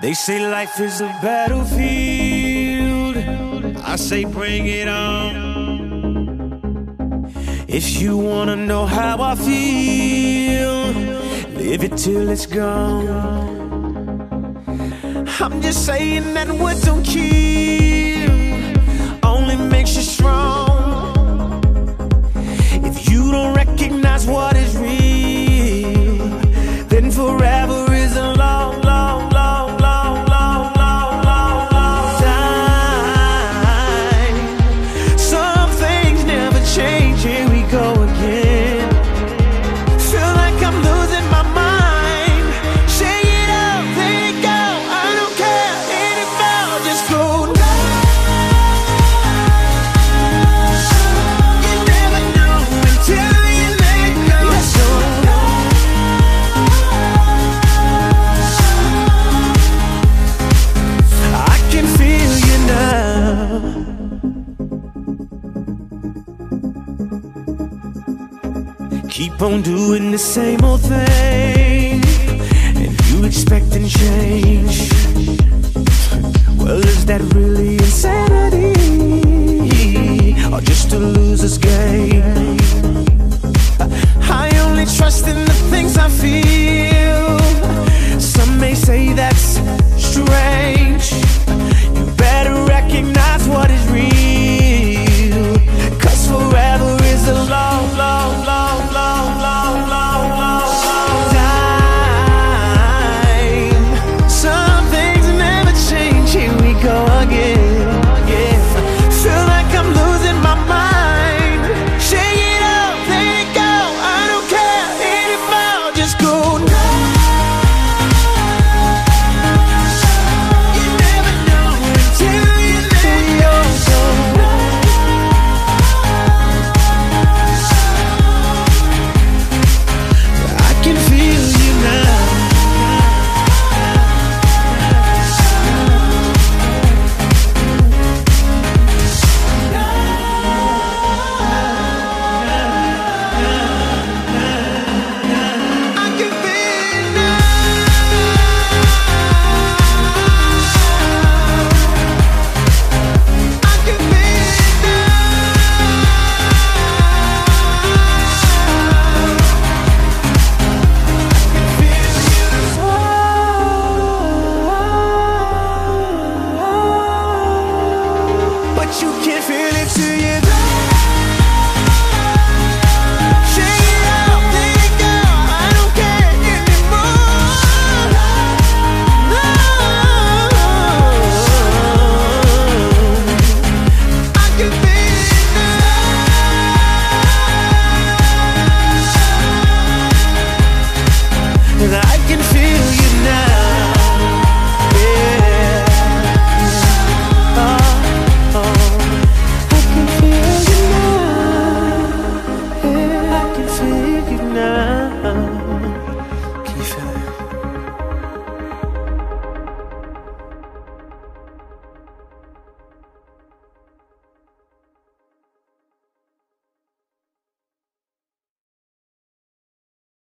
They say life is a battlefield. I say bring it on. If you wanna know how I feel, live it till it's gone. I'm just saying that what don't kill only makes you strong. Keep on doing the same old thing, and you expecting change. Well, is that really insanity,